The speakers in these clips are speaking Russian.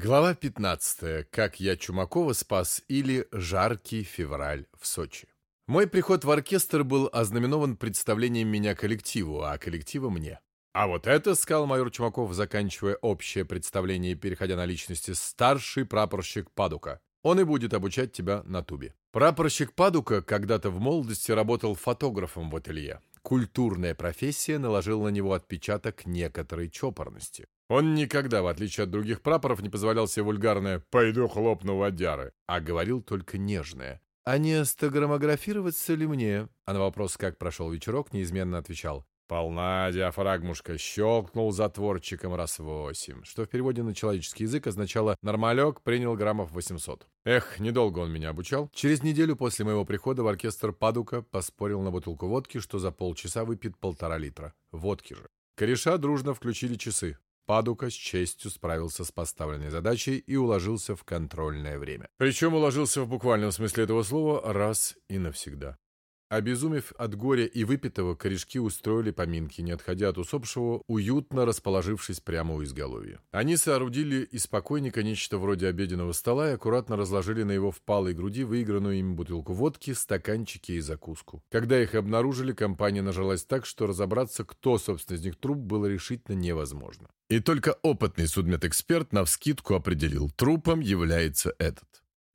Глава 15. Как я Чумакова спас или «Жаркий февраль в Сочи». Мой приход в оркестр был ознаменован представлением меня коллективу, а коллектива мне. А вот это, сказал майор Чумаков, заканчивая общее представление и переходя на личности, старший прапорщик Падука. Он и будет обучать тебя на тубе. Прапорщик Падука когда-то в молодости работал фотографом в ателье. Культурная профессия наложила на него отпечаток некоторой чопорности. Он никогда, в отличие от других прапоров, не позволял себе вульгарное «пойду хлопну водяры», а говорил только нежное. «А не стограммографироваться ли мне?» А на вопрос, как прошел вечерок, неизменно отвечал «Полна диафрагмушка, щелкнул затворчиком раз восемь», что в переводе на человеческий язык означало «нормалек принял граммов 800». Эх, недолго он меня обучал. Через неделю после моего прихода в оркестр Падука поспорил на бутылку водки, что за полчаса выпьет полтора литра. Водки же. Кореша дружно включили часы. Падука с честью справился с поставленной задачей и уложился в контрольное время. Причем уложился в буквальном смысле этого слова раз и навсегда. Обезумев от горя и выпитого, корешки устроили поминки, не отходя от усопшего, уютно расположившись прямо у изголовья. Они соорудили из покойника нечто вроде обеденного стола и аккуратно разложили на его впалой груди выигранную им бутылку водки, стаканчики и закуску. Когда их обнаружили, компания нажалась так, что разобраться, кто, собственно, из них труп, было решительно невозможно. И только опытный судмедэксперт навскидку определил, трупом является этот.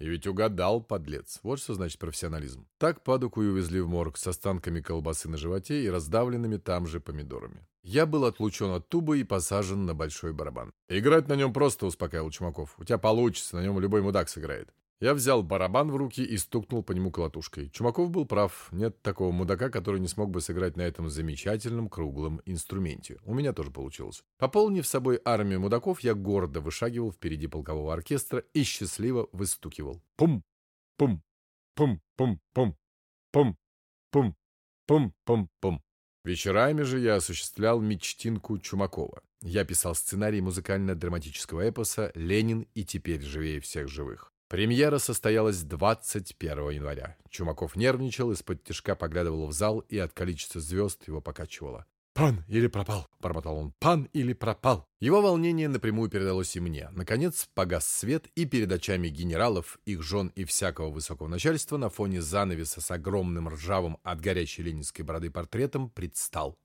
И ведь угадал, подлец. Вот что значит профессионализм. Так падуку и увезли в морг с останками колбасы на животе и раздавленными там же помидорами. Я был отлучен от тубы и посажен на большой барабан. Играть на нем просто, успокаивал Чумаков. У тебя получится, на нем любой мудак сыграет. Я взял барабан в руки и стукнул по нему колотушкой. Чумаков был прав. Нет такого мудака, который не смог бы сыграть на этом замечательном круглом инструменте. У меня тоже получилось. Пополнив собой армию мудаков, я гордо вышагивал впереди полкового оркестра и счастливо выстукивал. Пум! Пум! Пум-пум-пум! Пум! Пум! Пум-пум-пум! Вечерами же я осуществлял мечтинку Чумакова. Я писал сценарий музыкально-драматического эпоса «Ленин и теперь живее всех живых». Премьера состоялась 21 января. Чумаков нервничал, из-под тяжка поглядывал в зал и от количества звезд его покачивало. «Пан или пропал?» — бормотал он. «Пан или пропал?» Его волнение напрямую передалось и мне. Наконец погас свет, и перед очами генералов, их жен и всякого высокого начальства на фоне занавеса с огромным ржавым от горячей ленинской бороды портретом предстал.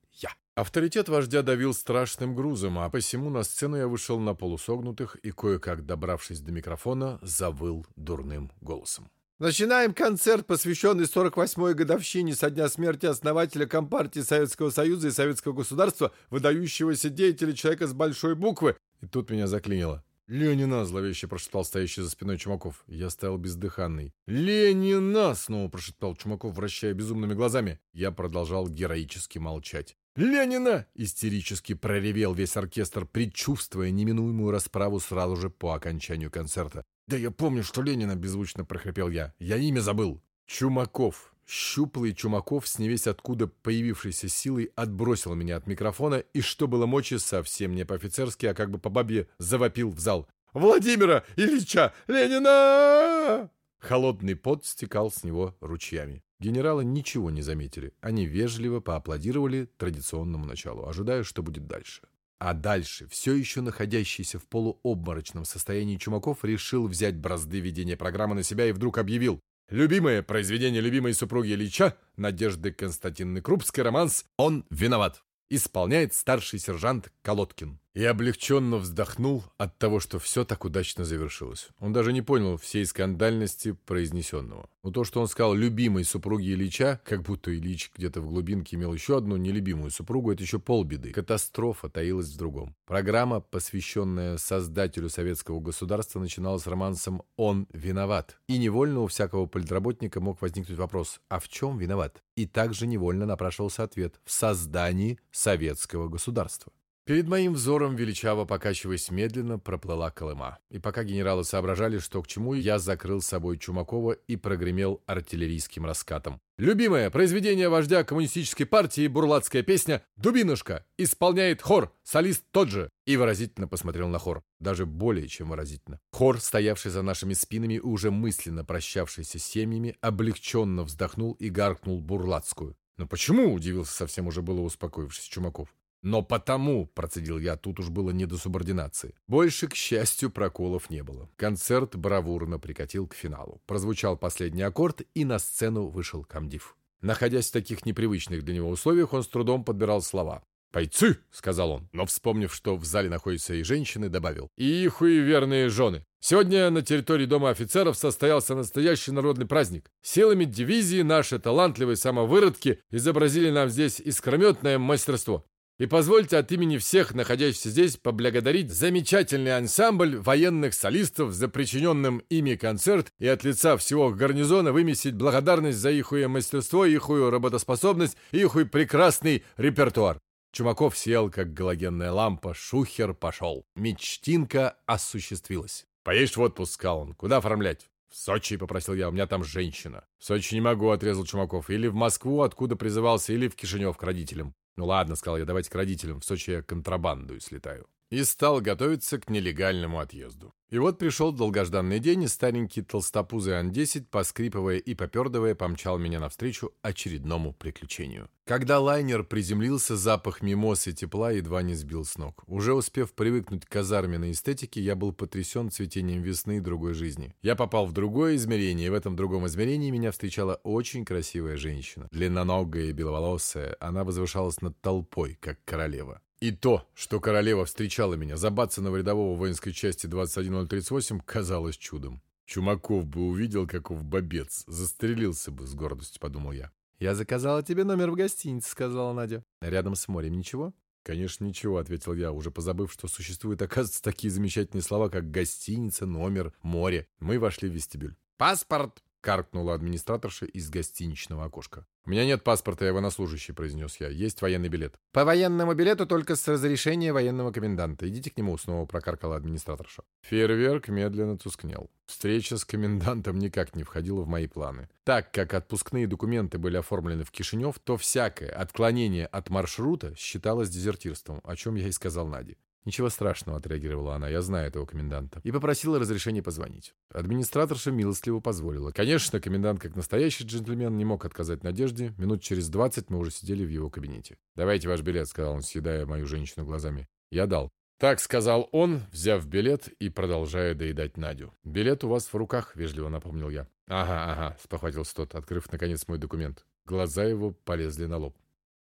Авторитет вождя давил страшным грузом, а посему на сцену я вышел на полусогнутых и, кое-как добравшись до микрофона, завыл дурным голосом. Начинаем концерт, посвященный 48-й годовщине со дня смерти основателя Компартии Советского Союза и Советского государства, выдающегося деятеля человека с большой буквы. И тут меня заклинило. «Ленина!» — зловеще прошептал стоящий за спиной Чумаков. Я стоял бездыханный. «Ленина!» — снова прошептал Чумаков, вращая безумными глазами. Я продолжал героически молчать. «Ленина!» — истерически проревел весь оркестр, предчувствуя неминуемую расправу сразу же по окончанию концерта. «Да я помню, что Ленина!» — беззвучно прохрипел я. «Я имя забыл!» Чумаков. Щуплый Чумаков с невесть откуда появившейся силой отбросил меня от микрофона и, что было мочи, совсем не по-офицерски, а как бы по бабе завопил в зал. «Владимира Ильича Ленина!» Холодный пот стекал с него ручьями. Генералы ничего не заметили. Они вежливо поаплодировали традиционному началу, ожидая, что будет дальше. А дальше, все еще находящийся в полуобморочном состоянии Чумаков решил взять бразды ведения программы на себя и вдруг объявил «Любимое произведение любимой супруги Ильича, Надежды Константиновны Крупской, романс «Он виноват» исполняет старший сержант Колодкин. И облегченно вздохнул от того, что все так удачно завершилось. Он даже не понял всей скандальности произнесенного. Но то, что он сказал любимой супруге Ильича, как будто Ильич где-то в глубинке имел еще одну нелюбимую супругу, это еще полбеды. Катастрофа таилась в другом. Программа, посвященная создателю советского государства, начиналась романсом «Он виноват». И невольно у всякого политработника мог возникнуть вопрос «А в чем виноват?» И также невольно напрашивался ответ «В создании советского государства». Перед моим взором, величаво покачиваясь медленно, проплыла Колыма. И пока генералы соображали, что к чему, я закрыл собой Чумакова и прогремел артиллерийским раскатом. Любимое произведение вождя коммунистической партии бурлацкая песня «Дубинушка» исполняет хор, солист тот же. И выразительно посмотрел на хор. Даже более чем выразительно. Хор, стоявший за нашими спинами и уже мысленно прощавшийся с семьями, облегченно вздохнул и гаркнул бурлацкую. «Но почему?» — удивился совсем уже было успокоившись Чумаков. Но потому, процедил я, тут уж было не до субординации. Больше, к счастью, проколов не было. Концерт бравурно прикатил к финалу. Прозвучал последний аккорд, и на сцену вышел комдив. Находясь в таких непривычных для него условиях, он с трудом подбирал слова. «Пайцы!» — сказал он, но, вспомнив, что в зале находятся и женщины, добавил. «И их верные жены. Сегодня на территории Дома офицеров состоялся настоящий народный праздник. Силами дивизии наши талантливые самовыродки изобразили нам здесь искрометное мастерство. И позвольте от имени всех находящихся здесь поблагодарить замечательный ансамбль военных солистов за причиненным ими концерт и от лица всего гарнизона выместить благодарность за ихуе мастерство, ихую работоспособность, ихуй прекрасный репертуар. Чумаков сел, как галогенная лампа, шухер пошел. Мечтинка осуществилась. «Поедешь в отпуск», — сказал он. «Куда оформлять?» «В Сочи», — попросил я, — «у меня там женщина». «В Сочи не могу», — отрезал Чумаков. «Или в Москву, откуда призывался, или в Кишинев к родителям». «Ну ладно», — сказал я, — «давайте к родителям. В Сочи я контрабандою слетаю». И стал готовиться к нелегальному отъезду. И вот пришел долгожданный день, и старенький толстопузый Ан-10, поскрипывая и попердывая, помчал меня навстречу очередному приключению. Когда лайнер приземлился, запах мимоз и тепла едва не сбил с ног. Уже успев привыкнуть к казарменной эстетике, я был потрясен цветением весны и другой жизни. Я попал в другое измерение, и в этом другом измерении меня встречала очень красивая женщина. Длинноногая и беловолосая, она возвышалась над толпой, как королева. И то, что королева встречала меня за Батсонова рядового воинской части 21038, казалось чудом. Чумаков бы увидел, каков бобец, застрелился бы с гордостью, подумал я. «Я заказала тебе номер в гостинице», — сказала Надя. «Рядом с морем ничего?» «Конечно, ничего», — ответил я, уже позабыв, что существуют, оказывается, такие замечательные слова, как гостиница, номер, море. Мы вошли в вестибюль. «Паспорт!» — каркнула администраторша из гостиничного окошка. «У меня нет паспорта, я военнослужащий», — произнес я. «Есть военный билет». «По военному билету только с разрешения военного коменданта. Идите к нему», — снова прокаркала администраторша. Фейерверк медленно тускнел. Встреча с комендантом никак не входила в мои планы. Так как отпускные документы были оформлены в Кишинев, то всякое отклонение от маршрута считалось дезертирством, о чем я и сказал Наде. «Ничего страшного», — отреагировала она, — «я знаю этого коменданта». И попросила разрешения позвонить. Администраторша милостливо позволила. Конечно, комендант, как настоящий джентльмен, не мог отказать Надежде. Минут через двадцать мы уже сидели в его кабинете. «Давайте ваш билет», — сказал он, съедая мою женщину глазами. Я дал. «Так», — сказал он, взяв билет и продолжая доедать Надю. «Билет у вас в руках», — вежливо напомнил я. «Ага, ага», — спохватился тот, открыв, наконец, мой документ. Глаза его полезли на лоб.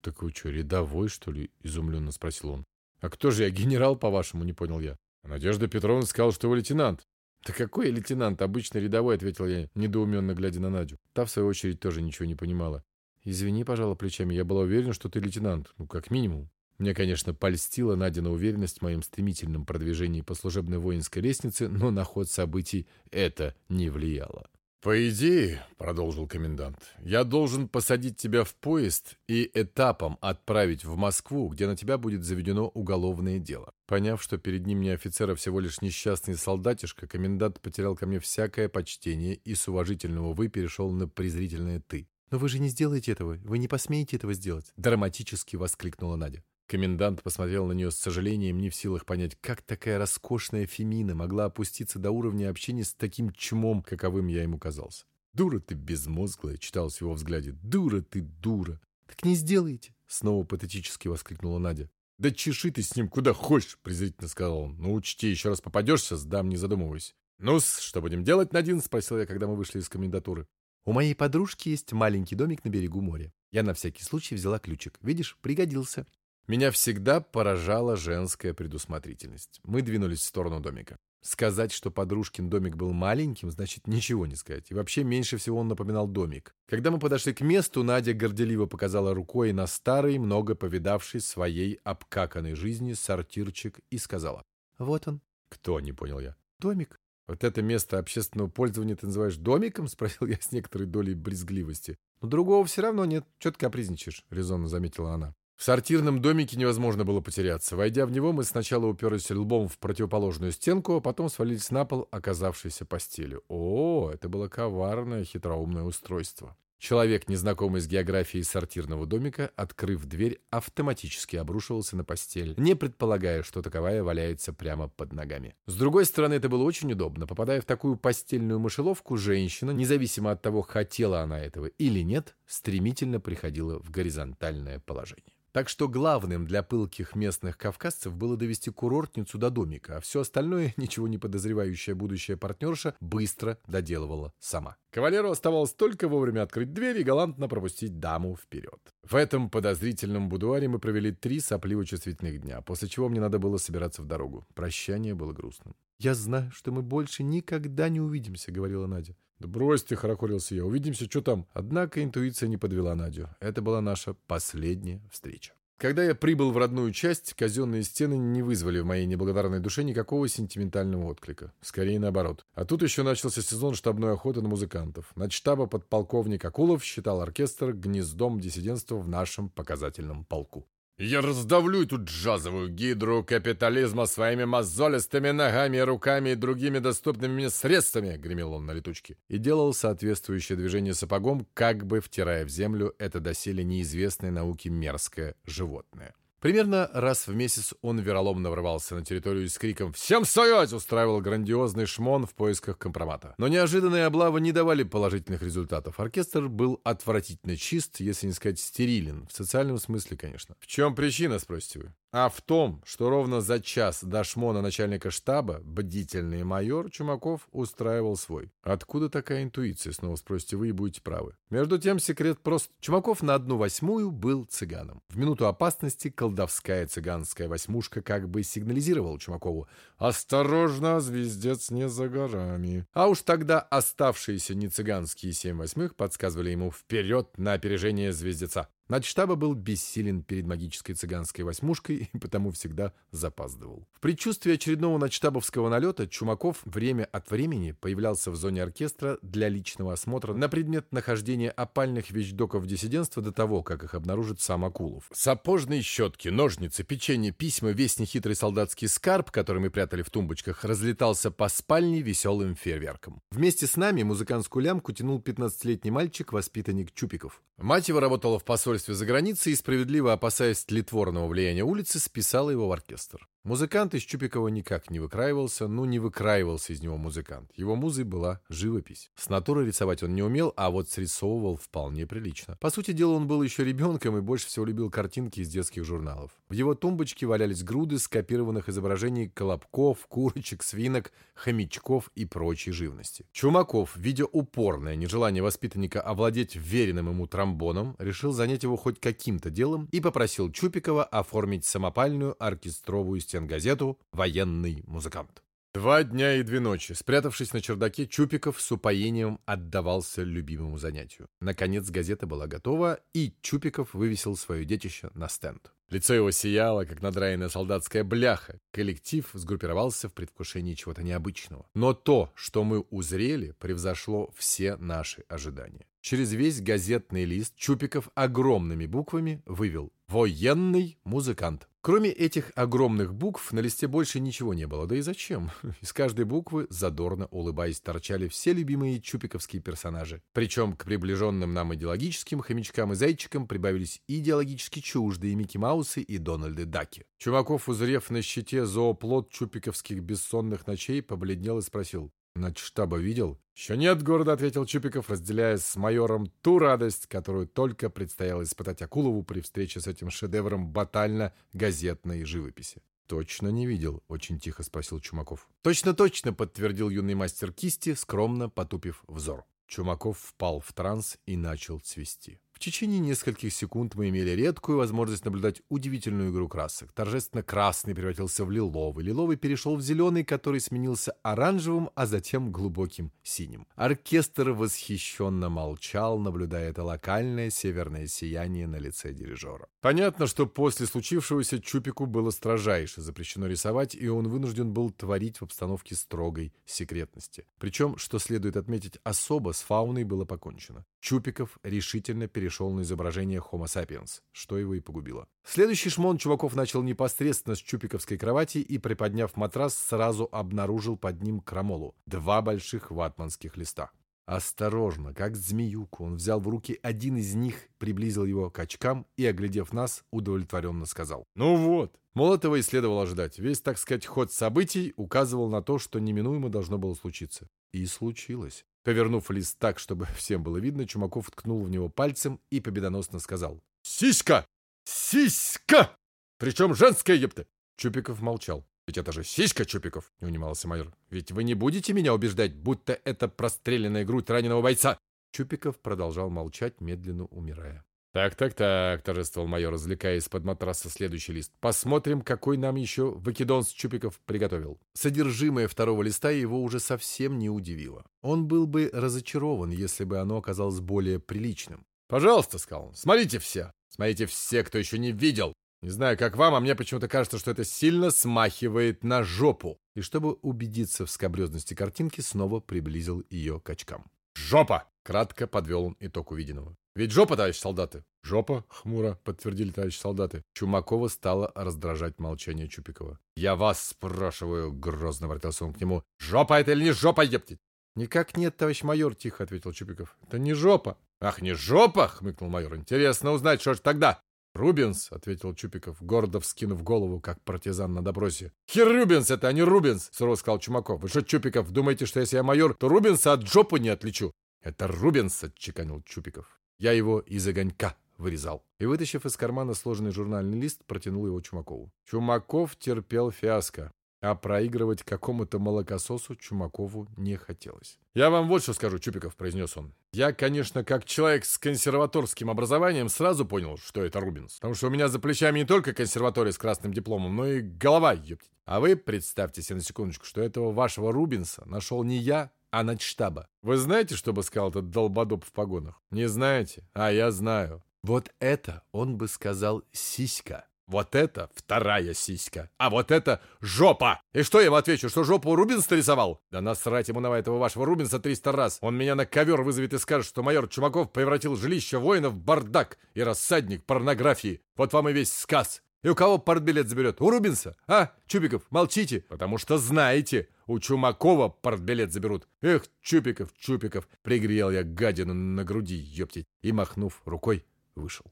«Так вы что, рядовой, что ли?» — изумленно спросил он. «А кто же я, генерал, по-вашему?» — не понял я. Надежда Петровна сказала, что вы лейтенант. «Да какой я лейтенант? Обычный рядовой», — ответил я, недоуменно глядя на Надю. Та, в свою очередь, тоже ничего не понимала. «Извини, пожала плечами, я была уверена, что ты лейтенант. Ну, как минимум». Мне, конечно, польстила Надя на уверенность в моем стремительном продвижении по служебной воинской лестнице, но на ход событий это не влияло. «По идее, — продолжил комендант, — я должен посадить тебя в поезд и этапом отправить в Москву, где на тебя будет заведено уголовное дело». Поняв, что перед ним не офицер, а всего лишь несчастный солдатишка, комендант потерял ко мне всякое почтение и с уважительного «вы» перешел на презрительное «ты». «Но вы же не сделаете этого, вы не посмеете этого сделать», — драматически воскликнула Надя. Комендант посмотрел на нее с сожалением, не в силах понять, как такая роскошная Фемина могла опуститься до уровня общения с таким чмом, каковым я ему казался. «Дура ты безмозглая!» — читалось в его взгляде. «Дура ты, дура!» «Так не сделайте!» — снова патетически воскликнула Надя. «Да чеши ты с ним куда хочешь!» — презрительно сказал он. «Ну, учти, еще раз попадешься, сдам, не задумываясь». ну что будем делать, Надин?» — спросил я, когда мы вышли из комендатуры. «У моей подружки есть маленький домик на берегу моря. Я на всякий случай взяла ключик. Видишь, пригодился. Меня всегда поражала женская предусмотрительность. Мы двинулись в сторону домика. Сказать, что подружкин домик был маленьким, значит ничего не сказать. И вообще меньше всего он напоминал домик. Когда мы подошли к месту, Надя горделиво показала рукой на старый, много повидавший своей обкаканной жизни сортирчик и сказала. «Вот он». «Кто?» — не понял я. «Домик». «Вот это место общественного пользования ты называешь домиком?» — спросил я с некоторой долей брезгливости. «Но другого все равно нет. Че ты капризничаешь?» — резонно заметила она. В сортирном домике невозможно было потеряться. Войдя в него, мы сначала уперлись лбом в противоположную стенку, а потом свалились на пол оказавшейся постели. О, это было коварное, хитроумное устройство. Человек, незнакомый с географией сортирного домика, открыв дверь, автоматически обрушивался на постель, не предполагая, что таковая валяется прямо под ногами. С другой стороны, это было очень удобно. Попадая в такую постельную мышеловку, женщина, независимо от того, хотела она этого или нет, стремительно приходила в горизонтальное положение. Так что главным для пылких местных кавказцев было довести курортницу до домика, а все остальное, ничего не подозревающая будущая партнерша, быстро доделывала сама. Кавалеру оставалось только вовремя открыть дверь и галантно пропустить даму вперед. В этом подозрительном будуаре мы провели три сопливо-чувствительных дня, после чего мне надо было собираться в дорогу. Прощание было грустным. «Я знаю, что мы больше никогда не увидимся», — говорила Надя. «Да брось ты», — хорохорился я, — «увидимся, что там?» Однако интуиция не подвела Надю. Это была наша последняя встреча. Когда я прибыл в родную часть, казенные стены не вызвали в моей неблагодарной душе никакого сентиментального отклика. Скорее наоборот. А тут еще начался сезон штабной охоты на музыкантов. Начштаба подполковник Акулов считал оркестр гнездом диссидентства в нашем показательном полку. Я раздавлю эту джазовую гидру капитализма своими мозолистыми ногами, руками и другими доступными мне средствами, гремел он на летучке, и делал соответствующее движение сапогом, как бы втирая в землю это доселе неизвестное науке мерзкое животное. Примерно раз в месяц он вероломно врывался на территорию с криком «Всем стоять!» устраивал грандиозный шмон в поисках компромата. Но неожиданные облавы не давали положительных результатов. Оркестр был отвратительно чист, если не сказать стерилен. В социальном смысле, конечно. В чем причина, спросите вы? А в том, что ровно за час до шмона начальника штаба бдительный майор Чумаков устраивал свой. Откуда такая интуиция, снова спросите вы и будете правы. Между тем секрет прост. Чумаков на одну восьмую был цыганом. В минуту опасности колдовская цыганская восьмушка как бы сигнализировала Чумакову «Осторожно, звездец не за горами». А уж тогда оставшиеся не цыганские семь восьмых подсказывали ему «Вперед на опережение звездеца». Начштаба был бессилен перед магической цыганской восьмушкой и потому всегда запаздывал. В предчувствии очередного начштабовского налета Чумаков время от времени появлялся в зоне оркестра для личного осмотра на предмет нахождения опальных вещдоков диссидентства до того, как их обнаружит сам Акулов. Сапожные щетки, ножницы, печенье, письма, весь нехитрый солдатский скарб, который мы прятали в тумбочках, разлетался по спальне веселым фейерверком. Вместе с нами музыкантскую лямку тянул 15-летний мальчик, воспитанник Чупиков. Мать его работала в посольстве за границей и, справедливо опасаясь тлетворного влияния улицы, списала его в оркестр. Музыкант из Чупикова никак не выкраивался, ну не выкраивался из него музыкант. Его музой была живопись. С натуры рисовать он не умел, а вот срисовывал вполне прилично. По сути дела, он был еще ребенком и больше всего любил картинки из детских журналов. В его тумбочке валялись груды скопированных изображений колобков, курочек, свинок, хомячков и прочей живности. Чумаков, видя упорное нежелание воспитанника овладеть веренным ему тромбоном, решил занять его хоть каким-то делом и попросил Чупикова оформить самопальную оркестровую стенгазету «Военный музыкант». Два дня и две ночи, спрятавшись на чердаке, Чупиков с упоением отдавался любимому занятию. Наконец газета была готова, и Чупиков вывесил свое детище на стенд. Лицо его сияло, как надраенная солдатская бляха. Коллектив сгруппировался в предвкушении чего-то необычного. Но то, что мы узрели, превзошло все наши ожидания. Через весь газетный лист Чупиков огромными буквами вывел «Военный музыкант». Кроме этих огромных букв на листе больше ничего не было. Да и зачем? Из каждой буквы, задорно улыбаясь, торчали все любимые чупиковские персонажи. Причем к приближенным нам идеологическим хомячкам и зайчикам прибавились идеологически чуждые Микки Маусы и Дональды Даки. Чумаков, узрев на щите зооплот чупиковских бессонных ночей, побледнел и спросил. «Начштаба видел?» «Еще нет города», — ответил Чупиков, разделяя с майором ту радость, которую только предстояло испытать Акулову при встрече с этим шедевром батально-газетной живописи. «Точно не видел?» — очень тихо спросил Чумаков. «Точно-точно», — подтвердил юный мастер кисти, скромно потупив взор. Чумаков впал в транс и начал цвести. В течение нескольких секунд мы имели редкую возможность наблюдать удивительную игру красок. Торжественно красный превратился в лиловый, лиловый перешел в зеленый, который сменился оранжевым, а затем глубоким синим. Оркестр восхищенно молчал, наблюдая это локальное северное сияние на лице дирижера. Понятно, что после случившегося Чупику было строжайше запрещено рисовать, и он вынужден был творить в обстановке строгой секретности. Причем, что следует отметить, особо с фауной было покончено. Чупиков решительно перешел на изображение Homo sapiens, что его и погубило. Следующий шмон Чуваков начал непосредственно с чупиковской кровати и, приподняв матрас, сразу обнаружил под ним крамолу — два больших ватманских листа. Осторожно, как змеюку, он взял в руки один из них, приблизил его к очкам и, оглядев нас, удовлетворенно сказал. «Ну вот!» Мол, этого и следовало ожидать. Весь, так сказать, ход событий указывал на то, что неминуемо должно было случиться. И случилось. Повернув лист так, чтобы всем было видно, Чумаков ткнул в него пальцем и победоносно сказал «Сиська!» Сиська! Причем женская, епта!» Чупиков молчал. «Ведь это же сиська, Чупиков!» — не унимался майор. «Ведь вы не будете меня убеждать, будто это простреленная грудь раненого бойца!» Чупиков продолжал молчать, медленно умирая. «Так, так, так», — торжествовал майор, извлекая из-под матраса следующий лист. «Посмотрим, какой нам еще Вакидонс Чупиков приготовил». Содержимое второго листа его уже совсем не удивило. Он был бы разочарован, если бы оно оказалось более приличным. «Пожалуйста», — сказал он, — «смотрите все. Смотрите все, кто еще не видел. Не знаю, как вам, а мне почему-то кажется, что это сильно смахивает на жопу». И чтобы убедиться в скобрезности картинки, снова приблизил ее к очкам. «Жопа!» — кратко подвел он итог увиденного. Ведь жопа, товарищ солдаты. Жопа, хмуро, подтвердили товарищ солдаты. Чумакова стала раздражать молчание Чупикова. Я вас спрашиваю, грозно воротился он к нему. Жопа это или не жопа, ептить? Никак нет, товарищ майор, тихо ответил Чупиков. Это не жопа. Ах, не жопа, хмыкнул майор. Интересно узнать, что же тогда. «Рубинс», — ответил Чупиков, гордо вскинув голову, как партизан на допросе. «Хер Рубинс это, а не Рубинс», — сурово сказал Чумаков. «Вы что, Чупиков, думаете, что если я майор, то Рубинса от жопы не отличу?» «Это Рубинс», — отчеканил Чупиков. Я его из огонька вырезал. И, вытащив из кармана сложенный журнальный лист, протянул его Чумакову. Чумаков терпел фиаско, а проигрывать какому-то молокососу Чумакову не хотелось. «Я вам вот что скажу, Чупиков», — произнес он. «Я, конечно, как человек с консерваторским образованием сразу понял, что это Рубинс. Потому что у меня за плечами не только консерватория с красным дипломом, но и голова, ёптить. А вы представьте себе на секундочку, что этого вашего Рубинса нашел не я, а начштаба. Вы знаете, что бы сказал этот долбодоб в погонах? Не знаете? А я знаю. Вот это он бы сказал сиська. Вот это вторая сиська. А вот это жопа. И что я ему отвечу, что жопу Рубинс рисовал? Да насрать ему на этого вашего Рубинса 300 раз. Он меня на ковер вызовет и скажет, что майор Чумаков превратил жилище воинов в бардак и рассадник порнографии. Вот вам и весь сказ. И у кого портбилет заберет? У Рубинса? А, Чупиков, молчите, потому что знаете, у Чумакова портбилет заберут. Эх, Чупиков, Чупиков, пригрел я гадину на груди, ёптить. И, махнув рукой, вышел.